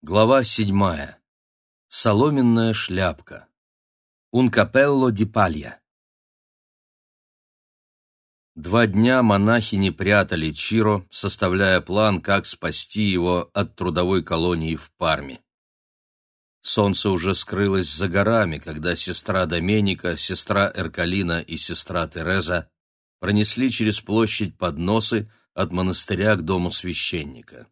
Глава седьмая. Соломенная шляпка. Capello di paglia. Два дня монахини прятали Чиро, составляя план, как спасти его от трудовой колонии в Парме. Солнце уже скрылось за горами, когда сестра Доменика, сестра Эркалина и сестра Тереза пронесли через площадь подносы от монастыря к дому священника.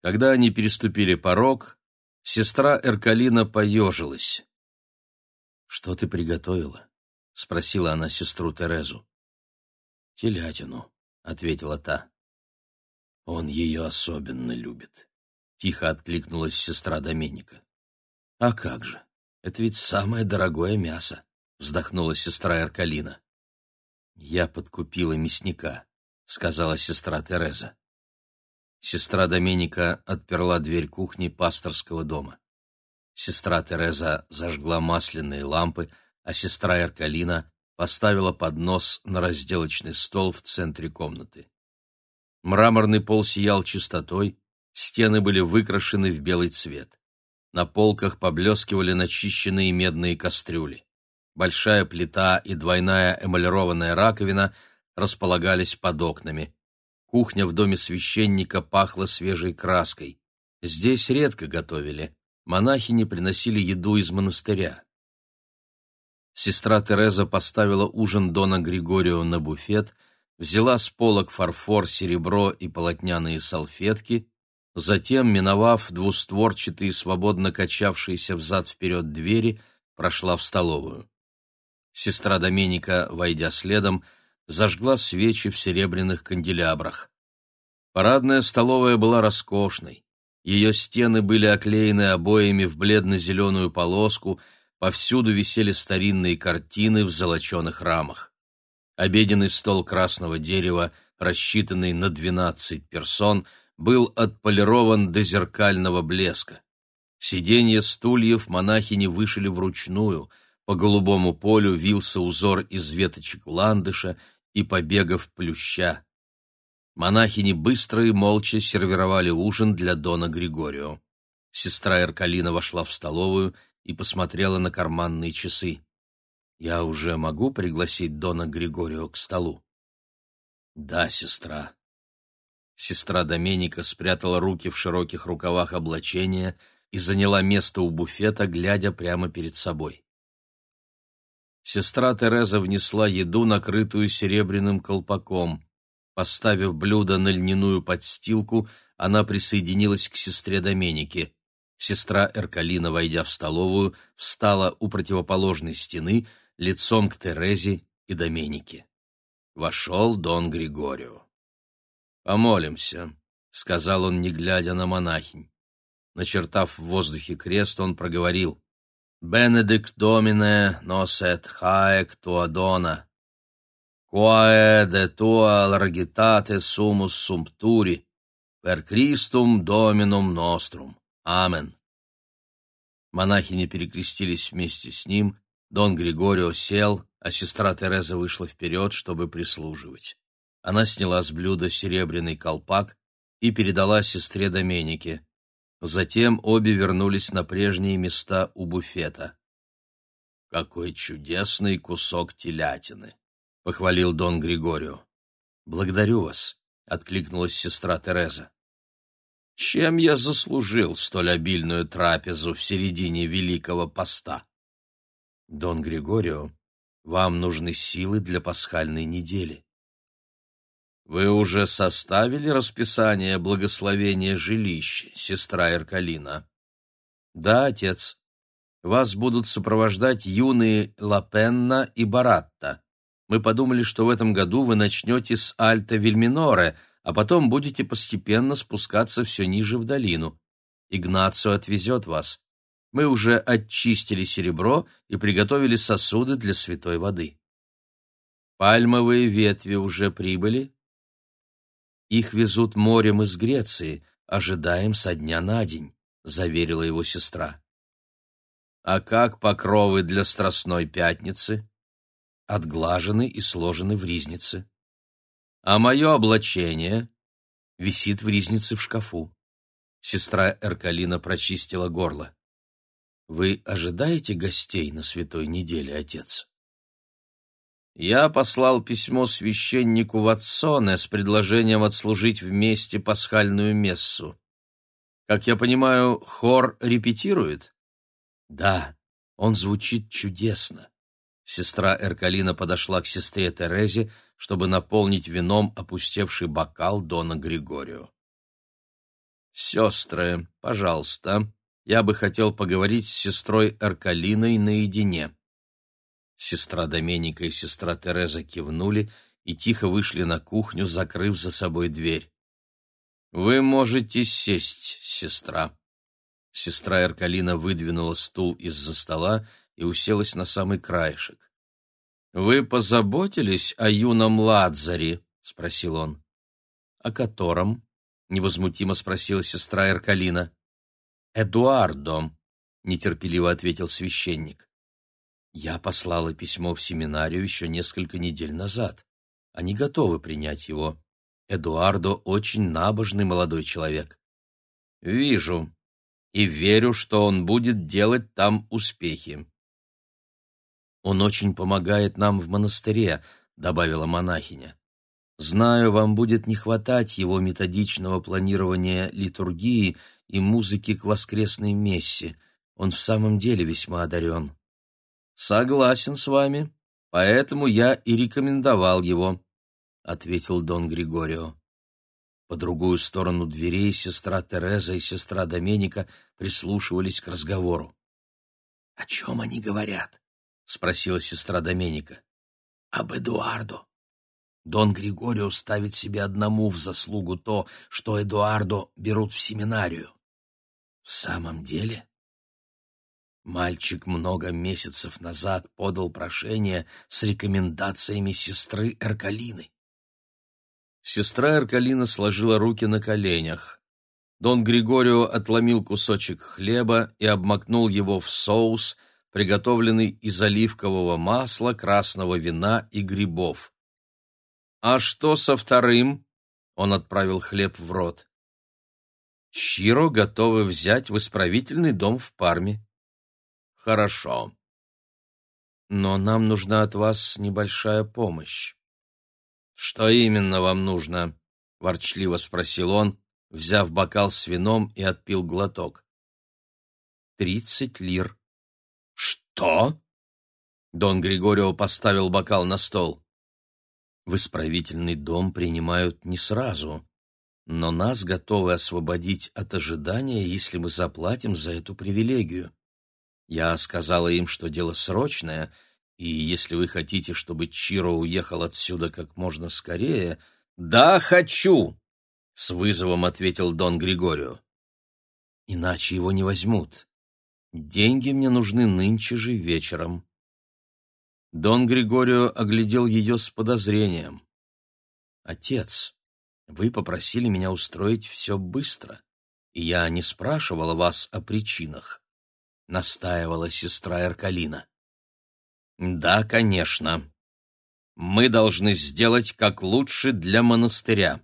Когда они переступили порог, сестра Эркалина поежилась. «Что ты приготовила?» — спросила она сестру Терезу. «Телятину», — ответила та. «Он ее особенно любит», — тихо откликнулась сестра Доменика. «А как же? Это ведь самое дорогое мясо», — вздохнула сестра Эркалина. «Я подкупила мясника», — сказала сестра Тереза. Сестра Доменика отперла дверь кухни пасторского дома. Сестра Тереза зажгла масляные лампы, а сестра Эркалина поставила поднос на разделочный стол в центре комнаты. Мраморный пол сиял чистотой, стены были выкрашены в белый цвет. На полках поблескивали начищенные медные кастрюли. Большая плита и двойная эмалированная раковина располагались под окнами. Кухня в доме священника пахла свежей краской. Здесь редко готовили. Монахини приносили еду из монастыря. Сестра Тереза поставила ужин Дона Григорио на буфет, взяла с полок фарфор, серебро и полотняные салфетки, затем, миновав двустворчатые, свободно качавшиеся взад-вперед двери, прошла в столовую. Сестра Доменика, войдя следом, зажгла свечи в серебряных канделябрах. Парадная столовая была роскошной. Ее стены были оклеены обоями в бледно-зеленую полоску, повсюду висели старинные картины в золоченых рамах. Обеденный стол красного дерева, рассчитанный на двенадцать персон, был отполирован до зеркального блеска. Сиденья стульев монахини вышили вручную, по голубому полю вился узор из веточек ландыша и побегов плюща. Монахини быстро и молча сервировали ужин для Дона Григорио. Сестра Эркалина вошла в столовую и посмотрела на карманные часы. «Я уже могу пригласить Дона Григорио к столу?» «Да, сестра». Сестра Доменика спрятала руки в широких рукавах облачения и заняла место у буфета, глядя прямо перед собой сестра Тереза внесла еду, накрытую серебряным колпаком. Поставив блюдо на льняную подстилку, она присоединилась к сестре Доменике. Сестра Эркалина, войдя в столовую, встала у противоположной стены, лицом к Терезе и Доменике. Вошел Дон Григорио. «Помолимся», — сказал он, не глядя на монахинь. Начертав в воздухе крест, он проговорил. Benedict Domine nos et haec tua dona, quae de tua largitate sumus sumpturi, per Christum Dominum nostrum. Амен. Монахини перекрестились вместе с ним, Дон Григорио сел, а сестра Тереза вышла вперед, чтобы прислуживать. Она сняла с блюда серебряный колпак и передала сестре Доменике. Затем обе вернулись на прежние места у буфета. «Какой чудесный кусок телятины!» — похвалил Дон Григорио. «Благодарю вас», — откликнулась сестра Тереза. «Чем я заслужил столь обильную трапезу в середине Великого Поста?» «Дон Григорио, вам нужны силы для пасхальной недели». Вы уже составили расписание благословения жилищ, сестра Эркалина? Да, отец. Вас будут сопровождать юные Лапенна и Баратта. Мы подумали, что в этом году вы начнете с Альта Вильминоре, а потом будете постепенно спускаться все ниже в долину. Игнацио отвезет вас. Мы уже очистили серебро и приготовили сосуды для святой воды. Пальмовые ветви уже прибыли, их везут морем из Греции, ожидаем со дня на день», — заверила его сестра. «А как покровы для Страстной Пятницы?» «Отглажены и сложены в ризнице». «А мое облачение?» «Висит в ризнице в шкафу». Сестра Эркалина прочистила горло. «Вы ожидаете гостей на святой неделе, отец?» Я послал письмо священнику Ватсоне с предложением отслужить вместе пасхальную мессу. Как я понимаю, хор репетирует? Да, он звучит чудесно. Сестра Эркалина подошла к сестре Терезе, чтобы наполнить вином опустевший бокал Дона Григорио. «Сестры, пожалуйста, я бы хотел поговорить с сестрой Эркалиной наедине». Сестра Доменика и сестра Тереза кивнули и тихо вышли на кухню, закрыв за собой дверь. «Вы можете сесть, сестра». Сестра Эркалина выдвинула стул из-за стола и уселась на самый краешек. «Вы позаботились о юном Ладзаре?» — спросил он. «О котором?» — невозмутимо спросила сестра Эркалина. «Эдуардо», — нетерпеливо ответил священник. «Я послала письмо в семинарию еще несколько недель назад. Они готовы принять его. Эдуардо очень набожный молодой человек. Вижу и верю, что он будет делать там успехи. Он очень помогает нам в монастыре, добавила монахиня. Знаю, вам будет не хватать его методичного планирования литургии и музыки к воскресной мессе. Он в самом деле весьма одарен. Согласен с вами, поэтому я и рекомендовал его ответил Дон Григорио. По другую сторону дверей сестра Тереза и сестра Доменика прислушивались к разговору. «О чем они говорят?» — спросила сестра Доменика. «Об Эдуардо. Дон Григорио ставит себе одному в заслугу то, что Эдуардо берут в семинарию». «В самом деле?» Мальчик много месяцев назад подал прошение с рекомендациями сестры Эркалины. Сестра Эркалина сложила руки на коленях. Дон Григорио отломил кусочек хлеба и обмакнул его в соус, приготовленный из оливкового масла, красного вина и грибов. «А что со вторым?» — он отправил хлеб в рот. «Чиро готовы взять в исправительный дом в Парме». «Хорошо. Но нам нужна от вас небольшая помощь. «Что именно вам нужно?» — ворчливо спросил он, взяв бокал с вином и отпил глоток. «Тридцать лир». «Что?» Дон Григорио поставил бокал на стол. «В исправительный дом принимают не сразу, но нас готовы освободить от ожидания, если мы заплатим за эту привилегию. Я сказала им, что дело срочное — и если вы хотите, чтобы Чиро уехал отсюда как можно скорее... Да, хочу! С вызовом ответил Дон Григорио. Иначе его не возьмут. Деньги мне нужны нынче же вечером. Дон Григорио оглядел ее с подозрением. Отец, вы попросили меня устроить все быстро, и я не спрашивала вас о причинах, настаивала сестра Эркалина. Да, конечно. Мы должны сделать как лучше для монастыря.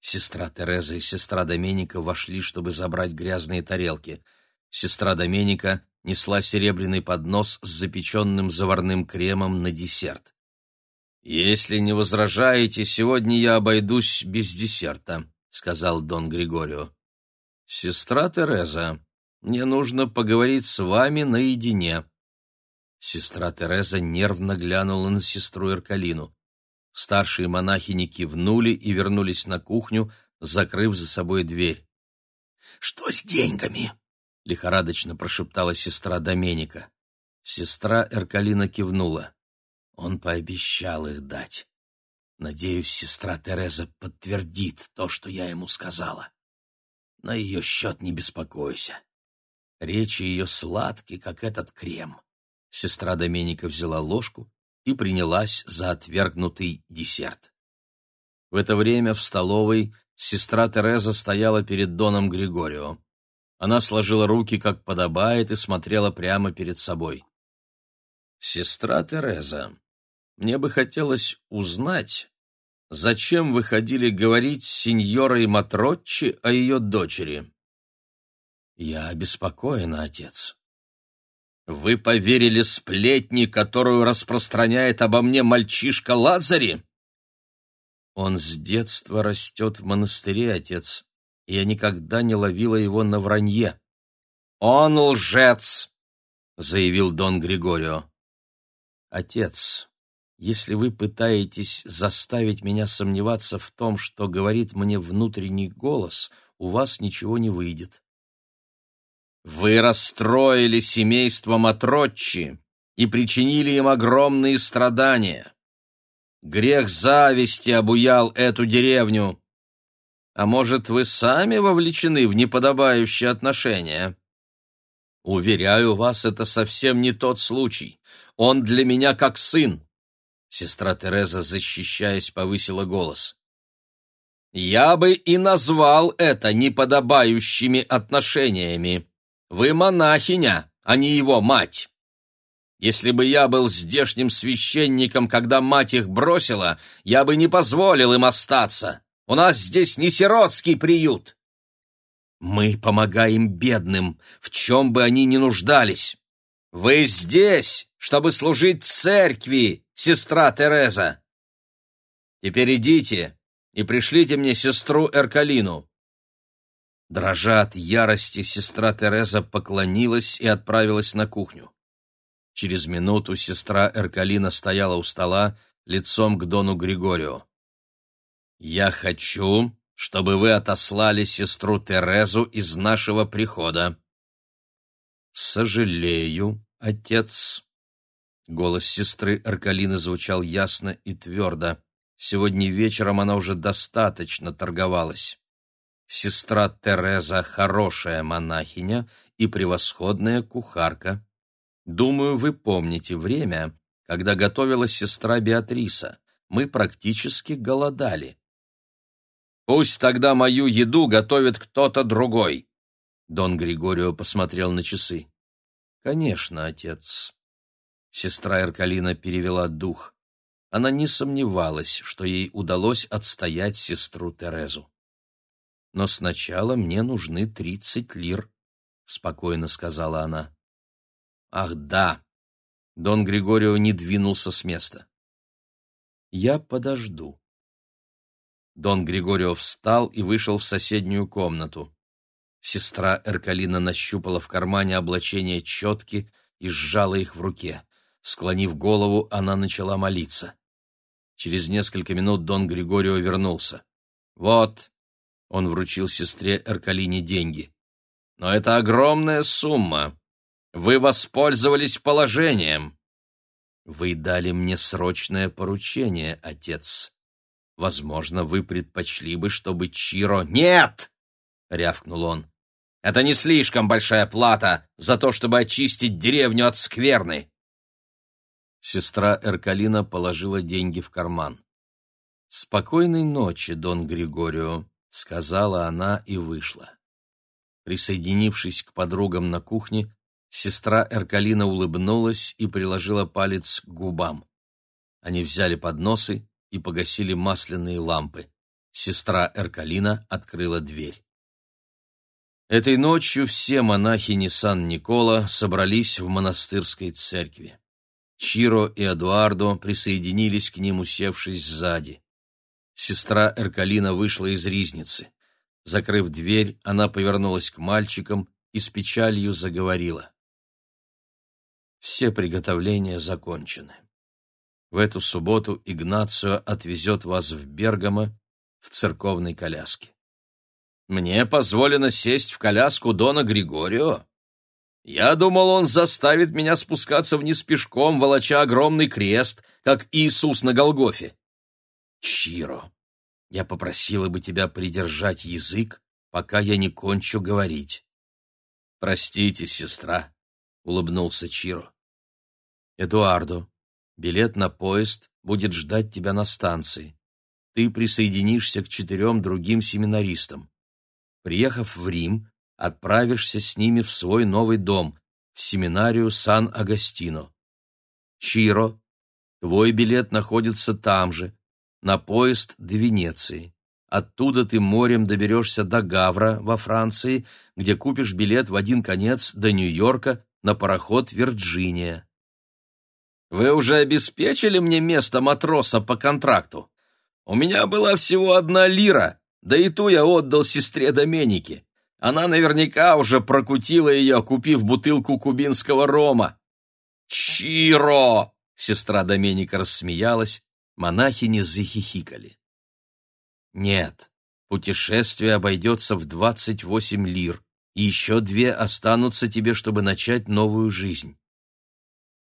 Сестра Тереза и сестра Доменика вошли, чтобы забрать грязные тарелки. Сестра Доменика несла серебряный поднос с запеченным заварным кремом на десерт. «Если не возражаете, сегодня я обойдусь без десерта», — сказал Дон Григорио. «Сестра Тереза, мне нужно поговорить с вами наедине», Сестра Тереза нервно глянула на сестру Эркалину. Старшие монахини кивнули и вернулись на кухню, закрыв за собой дверь. «Что с деньгами?» — лихорадочно прошептала сестра Доменика. Сестра Эркалина кивнула. Он пообещал их дать. Надеюсь, сестра Тереза подтвердит то, что я ему сказала. На ее счет не беспокойся. Речи ее сладкие, как этот крем. Сестра Доменика взяла ложку и принялась за отвергнутый десерт. В это время в столовой сестра Тереза стояла перед Доном Григорио. Она сложила руки, как подобает, и смотрела прямо перед собой. «Сестра Тереза, мне бы хотелось узнать, зачем вы ходили говорить с сеньорой Матротчи о ее дочери?» «Я обеспокоен, отец». «Вы поверили сплетни, которую распространяет обо мне мальчишка Лазари?» «Он с детства растет в монастыре, отец, и я никогда не ловила его на вранье». «Он лжец!» — заявил Дон Григорио. «Отец, если вы пытаетесь заставить меня сомневаться в том, что говорит мне внутренний голос, у вас ничего не выйдет. Вы расстроили семейство Матротчи и причинили им огромные страдания. Грех зависти обуял эту деревню. А может, вы сами вовлечены в неподобающие отношения? Уверяю вас, это совсем не тот случай. Он для меня как сын. Сестра Тереза, защищаясь, повысила голос. «Я бы и назвал это неподобающими отношениями. Вы монахиня, а не его мать. Если бы я был здешним священником, когда мать их бросила, я бы не позволил им остаться. У нас здесь не сиротский приют. Мы помогаем бедным, в чем бы они ни нуждались. Вы здесь, чтобы служить церкви, сестра Тереза. Теперь идите и пришлите мне сестру Эркалину». Дрожа от ярости, сестра Тереза поклонилась и отправилась на кухню. Через минуту сестра Эркалина стояла у стола, лицом к Дону Григорию. «Я хочу, чтобы вы отослали сестру Терезу из нашего прихода». «Сожалею, отец», Голос сестры Аркалины звучал ясно и твердо. Сегодня вечером она уже достаточно торговалась. Сестра Тереза хорошая монахиня и превосходная кухарка. Думаю, вы помните время, когда готовилась сестра Беатриса. Мы практически голодали. Пусть тогда мою еду готовит кто-то другой. Дон Григорио посмотрел на часы. Конечно, отец. Сестра Эркалина перевела дух. Она не сомневалась, что ей удалось отстоять сестру Терезу. «Но сначала мне нужны тридцать лир», — спокойно сказала она. «Ах, да!» Дон Григорио не двинулся с места. «Я подожду». Дон Григорио встал и вышел в соседнюю комнату. Сестра Эркалина нащупала в кармане облачение четки и сжала их в руке. Склонив голову, она начала молиться. Через несколько минут Дон Григорио вернулся. «Вот», — он вручил сестре Эркалине деньги. «Но это огромная сумма. Вы воспользовались положением». «Вы дали мне срочное поручение, отец. Возможно, вы предпочли бы, чтобы Чиро...» «Нет!» — рявкнул он. «Это не слишком большая плата за то, чтобы очистить деревню от скверны. Сестра Эркалина положила деньги в карман. «Спокойной ночи, Дон Григорио», — сказала она и вышла. Присоединившись к подругам на кухне, сестра Эркалина улыбнулась и приложила палец к губам. Они взяли подносы и погасили масляные лампы. Сестра Эркалина открыла дверь. Этой ночью все монахини Сан-Никола собрались в монастырской церкви. Чиро и Эдуардо присоединились к ним, усевшись сзади. Сестра Эркалина вышла из ризницы. Закрыв дверь, она повернулась к мальчикам и с печалью заговорила. Все приготовления закончены. В эту субботу Игнацио отвезет вас в Бергамо в церковной коляске. Мне позволено сесть в коляску Дона Григорио? Я думал, он заставит меня спускаться вниз пешком, волоча огромный крест, как Иисус на Голгофе. Чиро, я попросила бы тебя придержать язык, пока я не кончу говорить. Простите, сестра, улыбнулся Чиро. Эдуардо, билет на поезд будет ждать тебя на станции. Ты присоединишься к четырем другим семинаристам. Приехав в Рим, отправишься с ними в свой новый дом, в семинарию Сан-Агастино. Чиро, твой билет находится там же, на поезд до Венеции. Оттуда ты морем доберешься до Гавра во Франции, где купишь билет в один конец до Нью-Йорка на пароход «Вирджиния». Вы уже обеспечили мне место матроса по контракту? У меня была всего одна лира, да и ту я отдал сестре Доменике. Она наверняка уже прокутила ее, купив бутылку кубинского рома. «Чиро!» — сестра Доменика рассмеялась, монахини захихикали. «Нет, путешествие обойдется в двадцать восемь лир, и еще две останутся тебе, чтобы начать новую жизнь».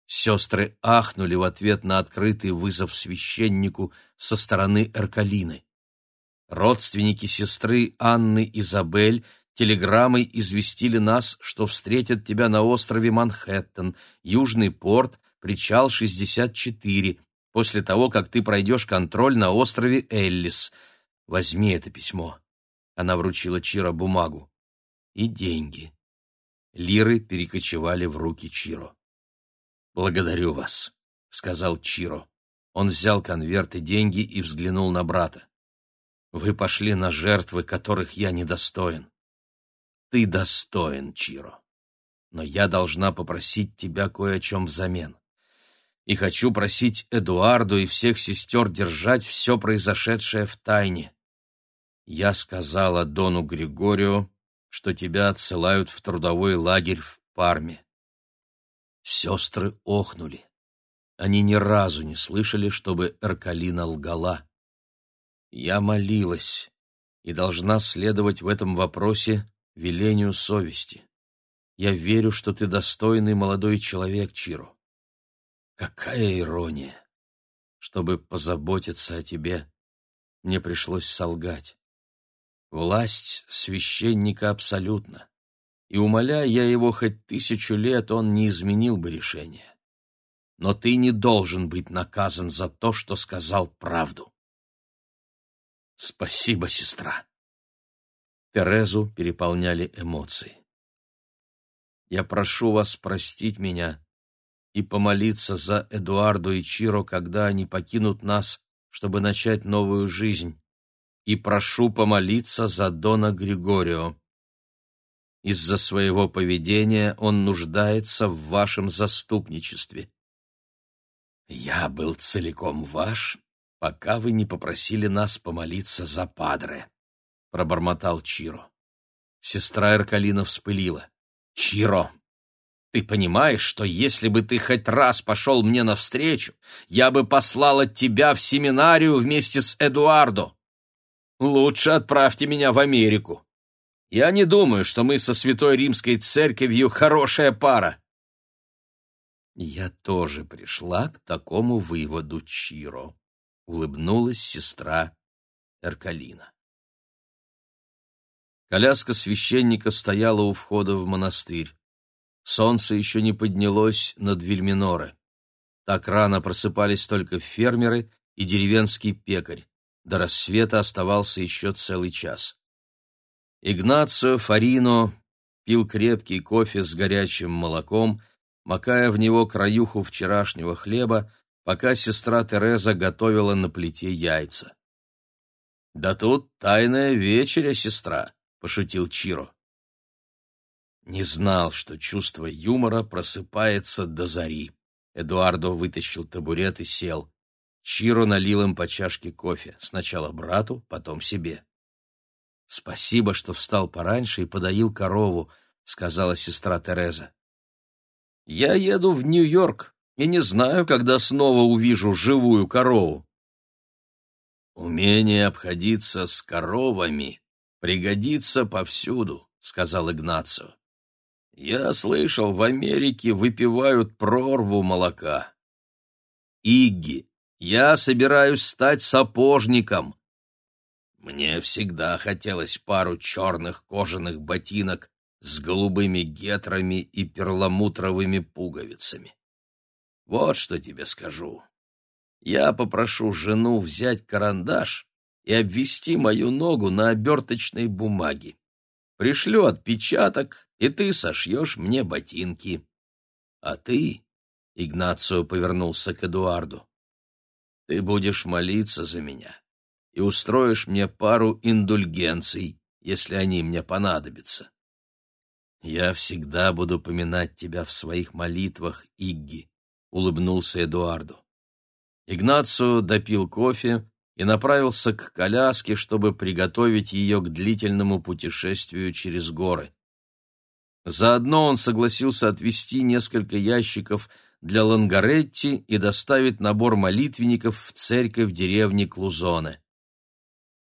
Сестры ахнули в ответ на открытый вызов священнику со стороны Эркалины. Родственники сестры Анны Изабель телеграммой известили нас, что встретят тебя на острове Манхэттен, Южный порт, причал 64, после того, как ты пройдешь контроль на острове Эллис. Возьми это письмо. Она вручила Чиро бумагу. И деньги. Лиры перекочевали в руки Чиро. «Благодарю вас», — сказал Чиро. Он взял конверт и деньги и взглянул на брата. «Вы пошли на жертвы, которых я недостоин. Ты достоин, Чиро. Но я должна попросить тебя кое о чем взамен. И хочу просить Эдуарду и всех сестер держать все произошедшее в тайне. Я сказала Дону Григорию, что тебя отсылают в трудовой лагерь в Парме. Сестры охнули. Они ни разу не слышали, чтобы Эркалина лгала. Я молилась и должна следовать в этом вопросе велению совести. Я верю, что ты достойный молодой человек, Чиро. Какая ирония! Чтобы позаботиться о тебе, мне пришлось солгать. Власть священника абсолютна и, умоляя я его хоть тысячу лет, он не изменил бы решение. Но ты не должен быть наказан за то, что сказал правду. Спасибо, сестра. Терезу переполняли эмоции. Я прошу вас простить меня и помолиться за Эдуарду и Чиро, когда они покинут нас, чтобы начать новую жизнь. И прошу помолиться за Дона Григорио. Из-за своего поведения он нуждается в вашем заступничестве. Я был целиком ваш, пока вы не попросили нас помолиться за Падре, пробормотал Чиро. Сестра Эркалина вспылила. Чиро, ты понимаешь, что если бы ты хоть раз пошел мне навстречу, я бы послала тебя в семинарию вместе с Эдуардо. Лучше отправьте меня в Америку. Я не думаю, что мы со Святой Римской Церковью хорошая пара. Я тоже пришла к такому выводу, Чиро, улыбнулась сестра Эркалина. Коляска священника стояла у входа в монастырь. Солнце еще не поднялось над Вильминоре. Так рано просыпались только фермеры и деревенский пекарь. До рассвета оставался еще целый час. Игнацио Фарино пил крепкий кофе с горячим молоком, макая в него краюху вчерашнего хлеба, пока сестра Тереза готовила на плите яйца. «Да тут тайная вечеря, сестра», — пошутил Чиро. Не знал, что чувство юмора просыпается до зари. Эдуардо вытащил табурет и сел. Чиро налил им по чашке кофе, сначала брату, потом себе. «Спасибо, что встал пораньше и подоил корову», — сказала сестра Тереза. «Я еду в Нью-Йорк и не знаю, когда снова увижу живую корову». «Умение обходиться с коровами пригодится повсюду», — сказал Игнацио. «Я слышал, в Америке выпивают прорву молока». «Игги, я собираюсь стать сапожником», мне всегда хотелось пару черных кожаных ботинок с голубыми гетрами и перламутровыми пуговицами. Вот что тебе скажу. Я попрошу жену взять карандаш и обвести мою ногу на оберточной бумаге. Пришлю отпечаток, и ты сошьешь мне ботинки. А ты, — Игнацио повернулся к Эдуарду, Ты будешь молиться за меня и устроишь мне пару индульгенций, если они мне понадобятся. Я всегда буду поминать тебя в своих молитвах, Игги, улыбнулся Эдуарду. Игнацио допил кофе и направился к коляске, чтобы приготовить ее к длительному путешествию через горы. Заодно он согласился отвезти несколько ящиков для Лангаретти и доставить набор молитвенников в церковь деревни Клузоне.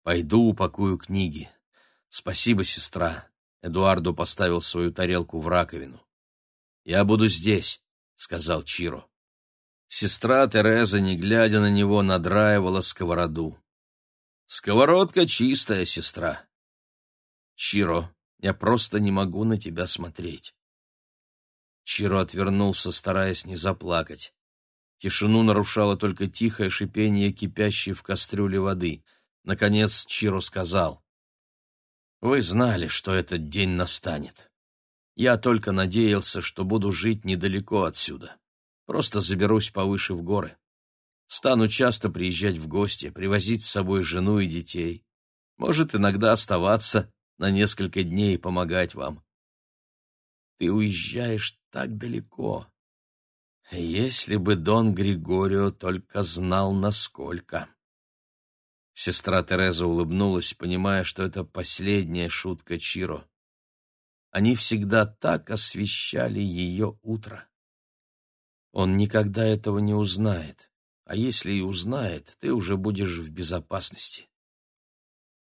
«Пойду упакую книги. Спасибо, сестра». Эдуардо поставил свою тарелку в раковину. «Я буду здесь», — сказал Чиро. Сестра Тереза, не глядя на него, надраивала сковороду. «Сковородка чистая, сестра». «Чиро, я просто не могу на тебя смотреть». Чиро отвернулся, стараясь не заплакать. Тишину нарушало только тихое шипение кипящей в кастрюле воды. Наконец Чиро сказал. «Вы знали, что этот день настанет. Я только надеялся, что буду жить недалеко отсюда. Просто заберусь повыше в горы. Стану часто приезжать в гости, привозить с собой жену и детей. Может, иногда оставаться на несколько дней и помогать вам. Ты уезжаешь так далеко. Если бы Дон Григорио только знал, насколько. Сестра Тереза улыбнулась, понимая, что это последняя шутка Чиро. Они всегда так освещали ее утро. Он никогда этого не узнает, а если и узнает, ты уже будешь в безопасности.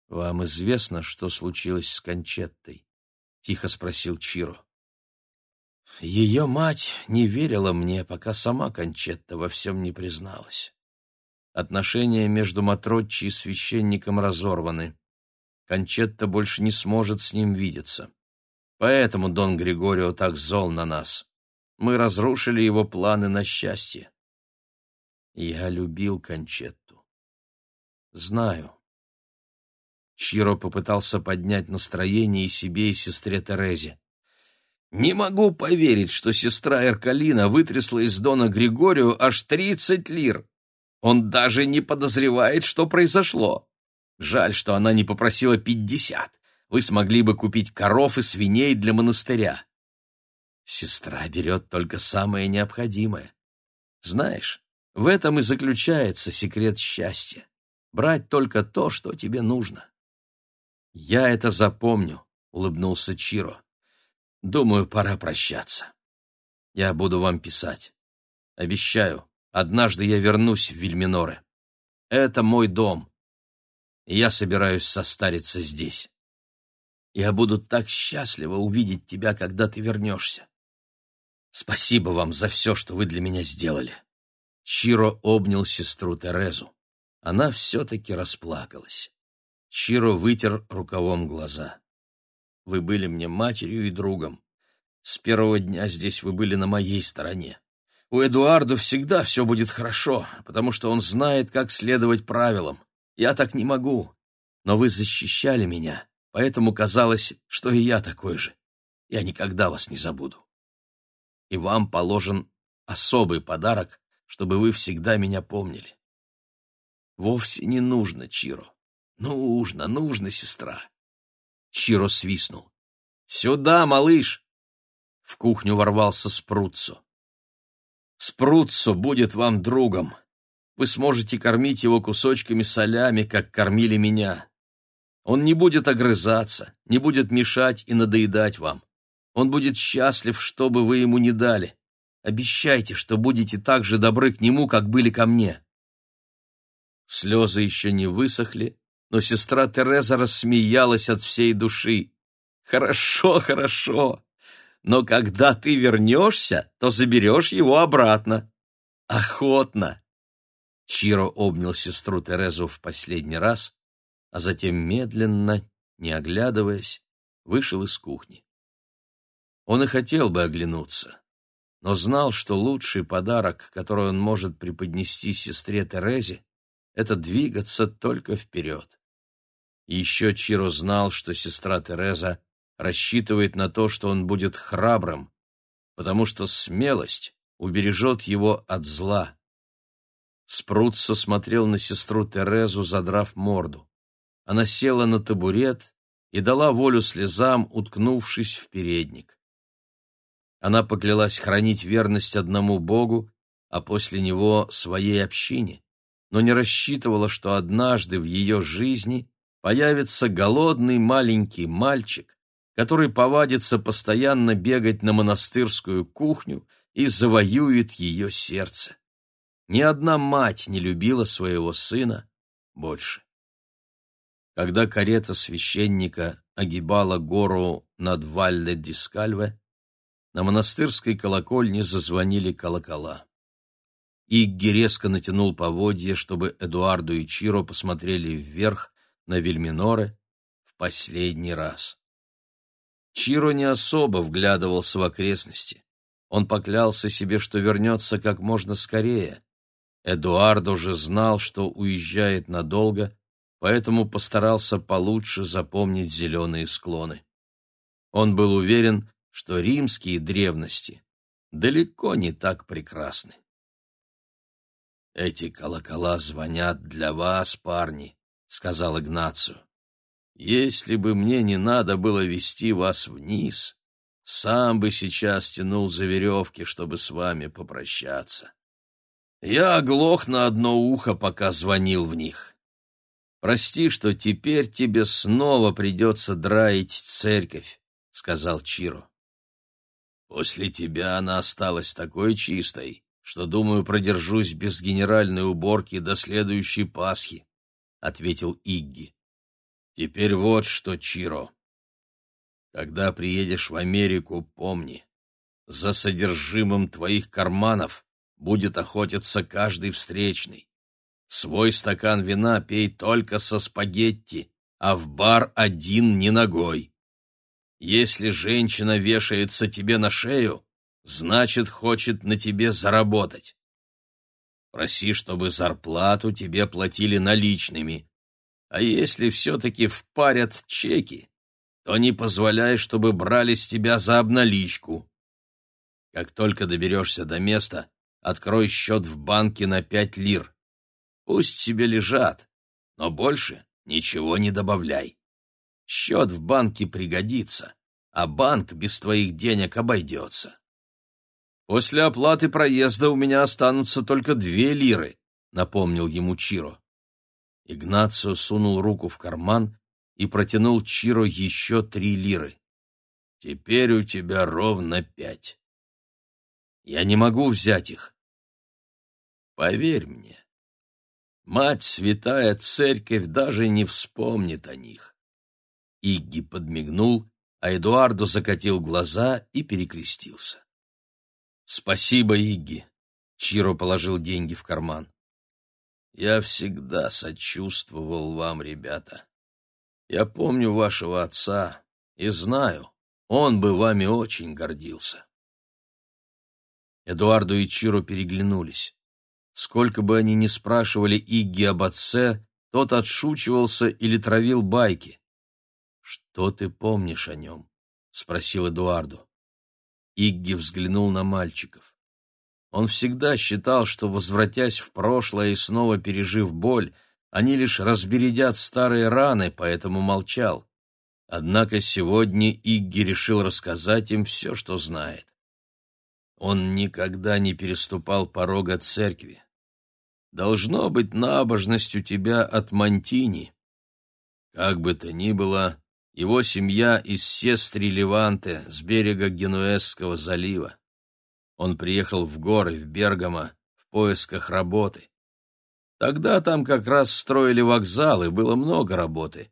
«Вам известно, что случилось с Кончеттой?» — тихо спросил Чиро. Ее мать не верила мне, пока сама Кончетта во всем не призналась. Отношения между Матротчи и священником разорваны. Кончетта больше не сможет с ним видеться. Поэтому Дон Григорио так зол на нас. Мы разрушили его планы на счастье. Я любил Кончетту. Знаю, Чиро попытался поднять настроение и себе, и сестре Терезе. «Не могу поверить, что сестра Эркалина вытрясла из Дона Григорию аж тридцать лир. Он даже не подозревает, что произошло. Жаль, что она не попросила пятьдесят. Вы смогли бы купить коров и свиней для монастыря. Сестра берет только самое необходимое. Знаешь, в этом и заключается секрет счастья. Брать только то, что тебе нужно. «Я это запомню», — улыбнулся Чиро. «Думаю, пора прощаться. Я буду вам писать. Обещаю, однажды я вернусь в Вильминоре. Это мой дом, я собираюсь состариться здесь. Я буду так счастлива увидеть тебя, когда ты вернешься. Спасибо вам за все, что вы для меня сделали». Чиро обнял сестру Терезу. Она все-таки расплакалась. Чиро вытер рукавом глаза. «Вы были мне матерью и другом. С первого дня здесь вы были на моей стороне. У Эдуарда всегда все будет хорошо, потому что он знает, как следовать правилам. Я так не могу. Но вы защищали меня, поэтому казалось, что и я такой же. Я никогда вас не забуду. И вам положен особый подарок, чтобы вы всегда меня помнили. Вовсе не нужно, Чиро. Нужно, нужно, сестра. Чиро свистнул. Сюда, малыш! В кухню ворвался Спруццо. Спруццо будет вам другом. Вы сможете кормить его кусочками солями, как кормили меня. Он не будет огрызаться, не будет мешать и надоедать вам. Он будет счастлив, что бы вы ему не дали. Обещайте, что будете так же добры к нему, как были ко мне. Слезы еще не высохли, но сестра Тереза рассмеялась от всей души. «Хорошо, хорошо, но когда ты вернешься, то заберешь его обратно. Охотно!» Чиро обнял сестру Терезу в последний раз, а затем медленно, не оглядываясь, вышел из кухни. Он и хотел бы оглянуться, но знал, что лучший подарок, который он может преподнести сестре Терезе, это двигаться только вперед. Еще Чиро знал, что сестра Тереза рассчитывает на то, что он будет храбрым, потому что смелость убережет его от зла. Спруццо смотрел на сестру Терезу, задрав морду. Она села на табурет и дала волю слезам, уткнувшись в передник. Она поклялась хранить верность одному Богу, а после него своей общине, но не рассчитывала, что однажды в ее жизни появится голодный маленький мальчик, который повадится постоянно бегать на монастырскую кухню и завоюет ее сердце. Ни одна мать не любила своего сына больше. Когда карета священника огибала гору над Валле-Дискальве, на монастырской колокольне зазвонили колокола. Игги резко натянул поводье, чтобы Эдуарду и Чиро посмотрели вверх на Вельминоре в последний раз. Чиро не особо вглядывался в окрестности. Он поклялся себе, что вернется как можно скорее. Эдуардо же знал, что уезжает надолго, поэтому постарался получше запомнить зеленые склоны. Он был уверен, что римские древности далеко не так прекрасны. «Эти колокола звонят для вас, парни», — сказал Игнацию. «Если бы мне не надо было вести вас вниз, сам бы сейчас тянул за веревки, чтобы с вами попрощаться. Я оглох на одно ухо, пока звонил в них. Прости, что теперь тебе снова придется драить церковь», — сказал Чиро. «После тебя она осталась такой чистой, что, думаю, продержусь без генеральной уборки до следующей Пасхи, — ответил Игги. — Теперь вот что, Чиро. Когда приедешь в Америку, помни, за содержимым твоих карманов будет охотиться каждый встречный. Свой стакан вина пей только со спагетти, а в бар один не ногой. Если женщина вешается тебе на шею, значит, хочет на тебе заработать. Проси, чтобы зарплату тебе платили наличными. А если все-таки впарят чеки, то не позволяй, чтобы брали с тебя за обналичку. Как только доберешься до места, открой счет в банке на пять лир. Пусть себе лежат, но больше ничего не добавляй. Счет в банке пригодится, а банк без твоих денег обойдется. После оплаты проезда у меня останутся только две лиры, напомнил ему Чиро. Игнацио сунул руку в карман и протянул Чиро еще три лиры. Теперь у тебя ровно пять. Я не могу взять их. Поверь мне, мать святая церковь даже не вспомнит о них. Игги подмигнул, а Эдуарду закатил глаза и перекрестился. «Спасибо, Игги!» — Чиро положил деньги в карман. «Я всегда сочувствовал вам, ребята. Я помню вашего отца и знаю, он бы вами очень гордился». Эдуарду и Чиро переглянулись. Сколько бы они ни спрашивали Игги об отце, тот отшучивался или травил байки. «Что ты помнишь о нем?» — спросил Эдуарду. Игги взглянул на мальчиков. Он всегда считал, что, возвратясь в прошлое и снова пережив боль, они лишь разбередят старые раны, поэтому молчал. Однако сегодня Игги решил рассказать им все, что знает. Он никогда не переступал порога церкви. Должно быть набожность у тебя от Монтини. Как бы то ни было, его семья из Сестри Леванте, с берега Генуэзского залива. Он приехал в горы, в Бергамо, в поисках работы. Тогда там как раз строили вокзал, и было много работы.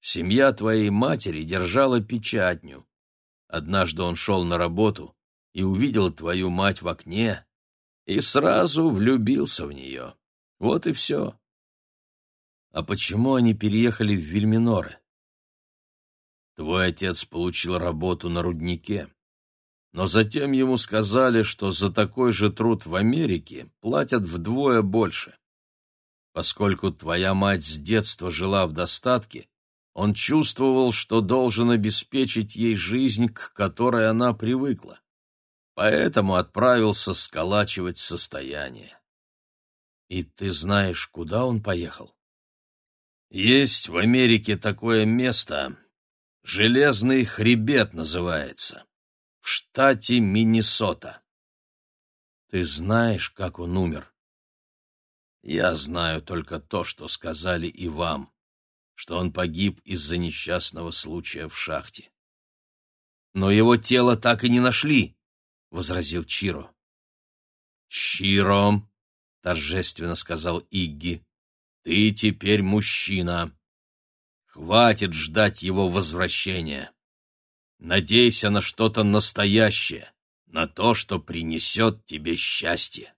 Семья твоей матери держала печатню. Однажды он шел на работу и увидел твою мать в окне, и сразу влюбился в нее. Вот и все. А почему они переехали в Вильминоре? Твой отец получил работу на руднике. Но затем ему сказали, что за такой же труд в Америке платят вдвое больше. Поскольку твоя мать с детства жила в достатке, он чувствовал, что должен обеспечить ей жизнь, к которой она привыкла. Поэтому отправился сколачивать состояние. И ты знаешь, куда он поехал? Есть в Америке такое место, Железный хребет называется, в штате Миннесота. Ты знаешь, как он умер? Я знаю только то, что сказали и вам, что он погиб из-за несчастного случая в шахте. Но его тело так и не нашли, — возразил Чиро. «Чиро», — торжественно сказал Игги, — «ты теперь мужчина. Хватит ждать его возвращения. Надейся на что-то настоящее, на то, что принесет тебе счастье».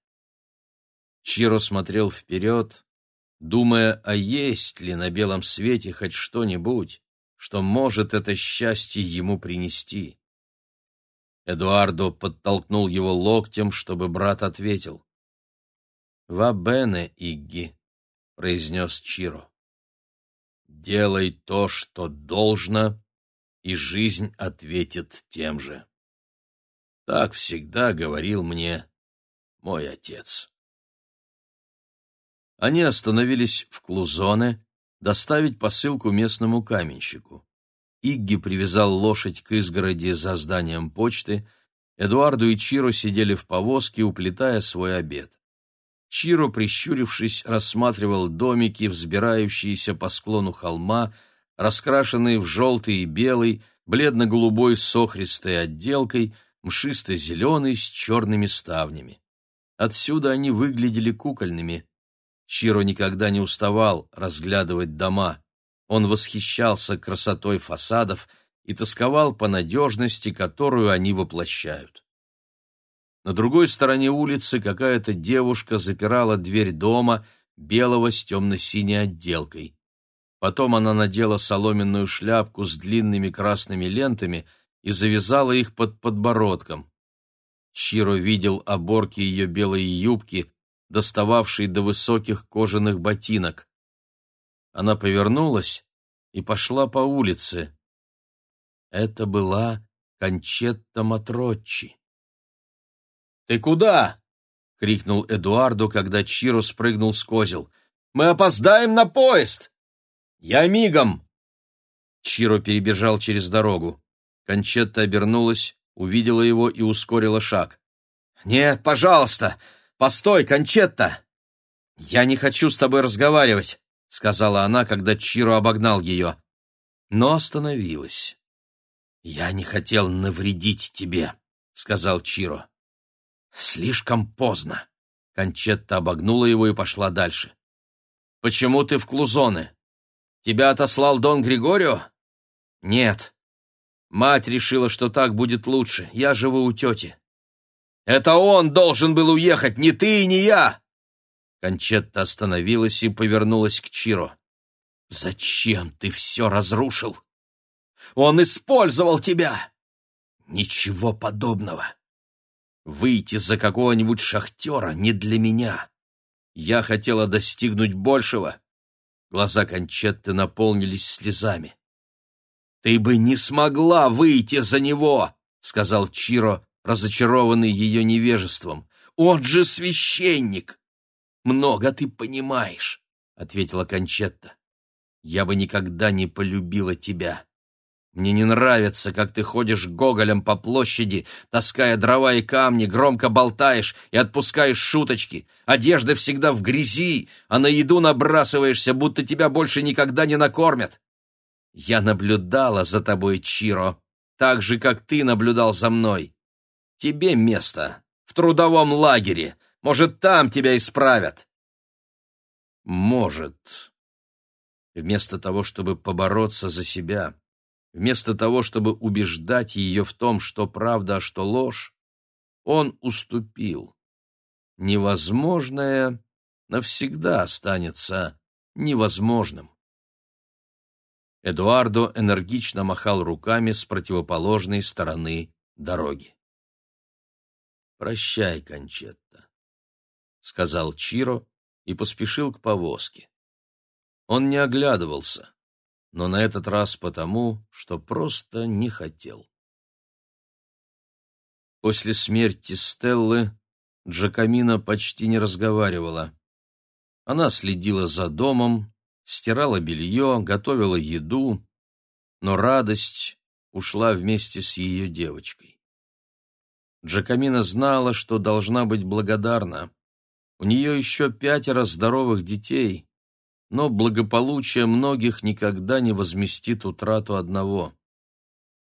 Чиро смотрел вперед, думая, а есть ли на белом свете хоть что-нибудь, что может это счастье ему принести. Эдуардо подтолкнул его локтем, чтобы брат ответил. «Ва бене, Игги», — произнес Чиро. «Делай то, что должно, и жизнь ответит тем же». Так всегда говорил мне мой отец. Они остановились в Клузоне доставить посылку местному каменщику. Игги привязал лошадь к изгороди за зданием почты. Эдуарду и Чиро сидели в повозке, уплетая свой обед. Чиро, прищурившись, рассматривал домики, взбирающиеся по склону холма, раскрашенные в желтый и белый, бледно-голубой с охристой отделкой, мшисто-зеленый с черными ставнями. Отсюда они выглядели кукольными. Чиро никогда не уставал разглядывать дома. Он восхищался красотой фасадов и тосковал по надежности, которую они воплощают. На другой стороне улицы какая-то девушка запирала дверь дома, белого с темно-синей отделкой. Потом она надела соломенную шляпку с длинными красными лентами и завязала их под подбородком. Чиро видел оборки ее белой юбки, достававшей до высоких кожаных ботинок. Она повернулась и пошла по улице. Это была Кончетта Матроччи. «Ты куда?» — крикнул Эдуарду, когда Чиро спрыгнул с козел. «Мы опоздаем на поезд!» «Я мигом!» Чиро перебежал через дорогу. Кончетта обернулась, увидела его и ускорила шаг. «Нет, пожалуйста! Постой, Кончетта!» «Я не хочу с тобой разговаривать!» — сказала она, когда Чиро обогнал ее. Но остановилась. «Я не хотел навредить тебе», — сказал Чиро. «Слишком поздно». Кончетта обогнула его и пошла дальше. «Почему ты в Клузоне? Тебя отослал Дон Григорио?» «Нет. Мать решила, что так будет лучше. Я живу у тети». «Это он должен был уехать, не ты и не я!» Кончетта остановилась и повернулась к Чиро. «Зачем ты все разрушил? Он использовал тебя!» «Ничего подобного. Выйти за какого-нибудь шахтера не для меня. Я хотела достигнуть большего». Глаза Кончетты наполнились слезами. «Ты бы не смогла выйти за него!» — сказал Чиро, разочарованный ее невежеством. «Он же священник!» «Много ты понимаешь», — ответила Кончетта. «Я бы никогда не полюбила тебя. Мне не нравится, как ты ходишь гоголем по площади, таская дрова и камни, громко болтаешь и отпускаешь шуточки. Одежда всегда в грязи, а на еду набрасываешься, будто тебя больше никогда не накормят. Я наблюдала за тобой, Чиро, так же, как ты наблюдал за мной. Тебе место в трудовом лагере. Может, там тебя исправят. Может. Вместо того, чтобы побороться за себя, Вместо того, чтобы убеждать ее в том, что правда, а что ложь, он уступил. Невозможное навсегда останется невозможным. Эдуардо энергично махал руками с противоположной стороны дороги. «Прощай, Кончетта», — сказал Чиро и поспешил к повозке. Он не оглядывался но на этот раз потому, что просто не хотел. После смерти Стеллы Джакамина почти не разговаривала. Она следила за домом, стирала белье, готовила еду, но радость ушла вместе с ее девочкой. Джакамина знала, что должна быть благодарна. У нее еще пятеро здоровых детей, но благополучие многих никогда не возместит утрату одного.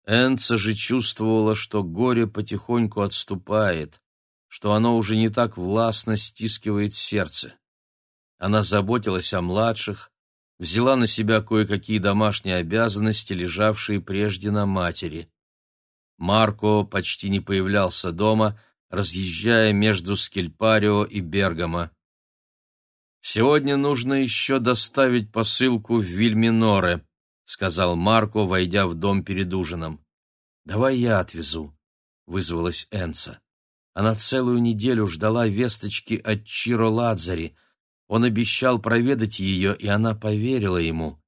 Энца же чувствовала, что горе потихоньку отступает, что оно уже не так властно стискивает сердце. Она заботилась о младших, взяла на себя кое-какие домашние обязанности, лежавшие прежде на матери. Марко почти не появлялся дома, разъезжая между Скельпарио и Бергамо. «Сегодня нужно еще доставить посылку в Вильминоре», — сказал Марко, войдя в дом перед ужином. «Давай я отвезу», — вызвалась Энца. Она целую неделю ждала весточки от Чиро Ладзари. Он обещал проведать ее, и она поверила ему.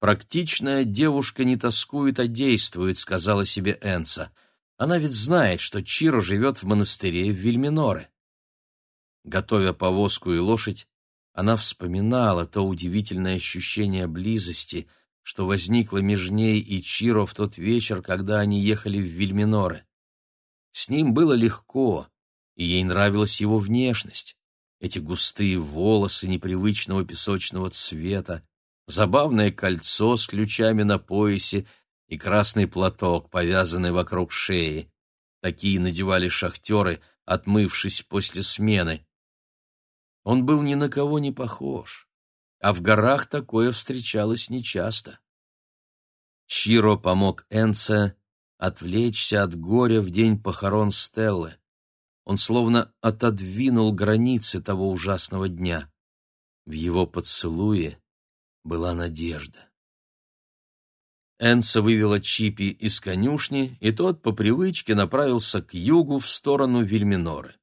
«Практичная девушка не тоскует, а действует», — сказала себе Энца. «Она ведь знает, что Чиро живет в монастыре в Вильминоре». Готовя повозку и лошадь, она вспоминала то удивительное ощущение близости, что возникло между ней и Чиро в тот вечер, когда они ехали в Вильминоре. С ним было легко, и ей нравилась его внешность. Эти густые волосы непривычного песочного цвета, забавное кольцо с ключами на поясе и красный платок, повязанный вокруг шеи. Такие надевали шахтеры, отмывшись после смены. Он был ни на кого не похож, а в горах такое встречалось нечасто. Чиро помог Энце отвлечься от горя в день похорон Стеллы. Он словно отодвинул границы того ужасного дня. В его поцелуе была надежда. Энса вывела Чипи из конюшни, и тот по привычке направился к югу в сторону Вильминоры.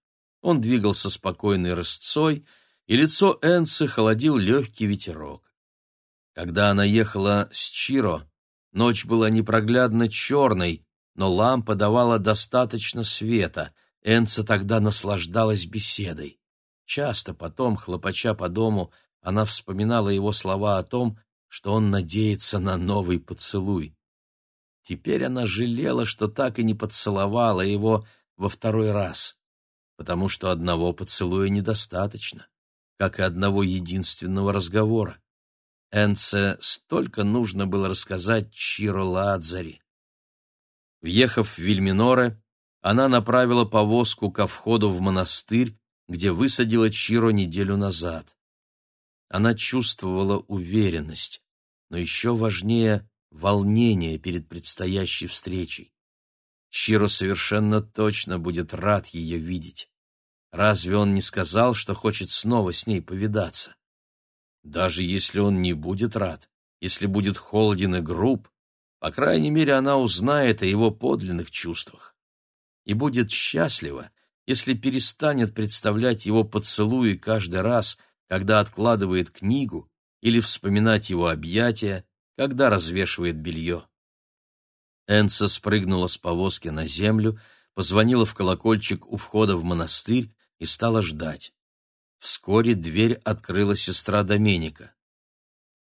Он двигался спокойной рысцой, и лицо Энсы холодил легкий ветерок. Когда она ехала с Чиро, ночь была непроглядно черной, но лампа давала достаточно света. Энса тогда наслаждалась беседой. Часто потом, хлопача по дому, она вспоминала его слова о том, что он надеется на новый поцелуй. Теперь она жалела, что так и не поцеловала его во второй раз потому что одного поцелуя недостаточно, как и одного единственного разговора. Энце столько нужно было рассказать Чиро Ладзари. Въехав в Вильминоре, она направила повозку ко входу в монастырь, где высадила Чиро неделю назад. Она чувствовала уверенность, но еще важнее — волнение перед предстоящей встречей. Чиро совершенно точно будет рад ее видеть. Разве он не сказал, что хочет снова с ней повидаться? Даже если он не будет рад, если будет холоден и груб, по крайней мере, она узнает о его подлинных чувствах и будет счастлива, если перестанет представлять его поцелуи каждый раз, когда откладывает книгу, или вспоминать его объятия, когда развешивает белье. Энса спрыгнула с повозки на землю, позвонила в колокольчик у входа в монастырь и стала ждать. Вскоре дверь открыла сестра Доменика.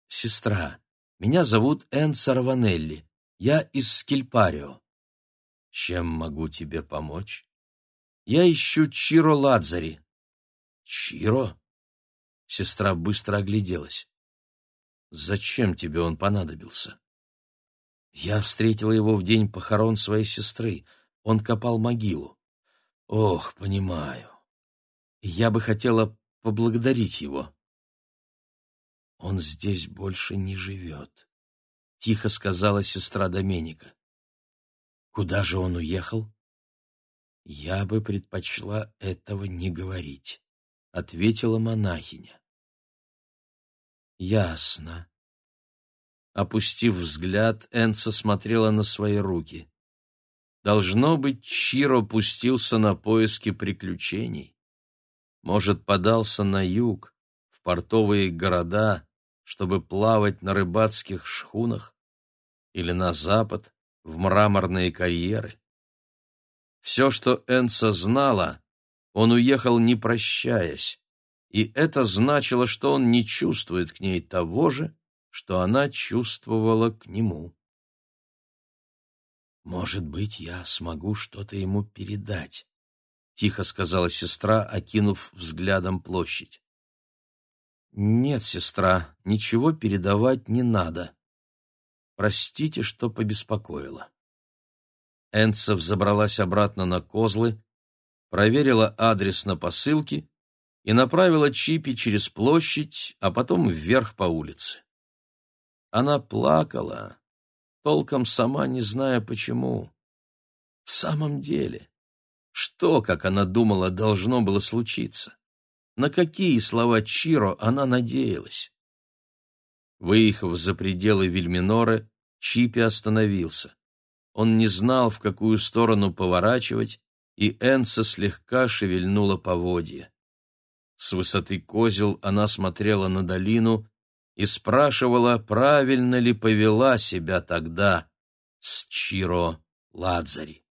«Сестра, меня зовут Энса Раванелли. Я из Скильпарио. Чем могу тебе помочь? Я ищу Чиро Ладзари». «Чиро?» Сестра быстро огляделась. «Зачем тебе он понадобился?» Я встретила его в день похорон своей сестры. Он копал могилу. Ох, понимаю. Я бы хотела поблагодарить его. Он здесь больше не живет, — тихо сказала сестра Доменика. Куда же он уехал? Я бы предпочла этого не говорить, — ответила монахиня. Ясно. Опустив взгляд, Энса смотрела на свои руки. Должно быть, Чиро пустился на поиски приключений. Может, подался на юг, в портовые города, чтобы плавать на рыбацких шхунах? Или на запад, в мраморные карьеры? Все, что Энса знала, он уехал не прощаясь, и это значило, что он не чувствует к ней того же, что она чувствовала к нему. «Может быть, я смогу что-то ему передать», — тихо сказала сестра, окинув взглядом площадь. «Нет, сестра, ничего передавать не надо. Простите, что побеспокоила». Энца взобралась обратно на козлы, проверила адрес на посылке и направила Чипи через площадь, а потом вверх по улице. Она плакала, толком сама не зная почему. В самом деле, что, как она думала, должно было случиться? На какие слова Чиро она надеялась? Выехав за пределы Вильминоры, Чипи остановился. Он не знал, в какую сторону поворачивать, и Энса слегка шевельнула поводья. С высоты козел она смотрела на долину и спрашивала, правильно ли повела себя тогда с Чиро Ладзари.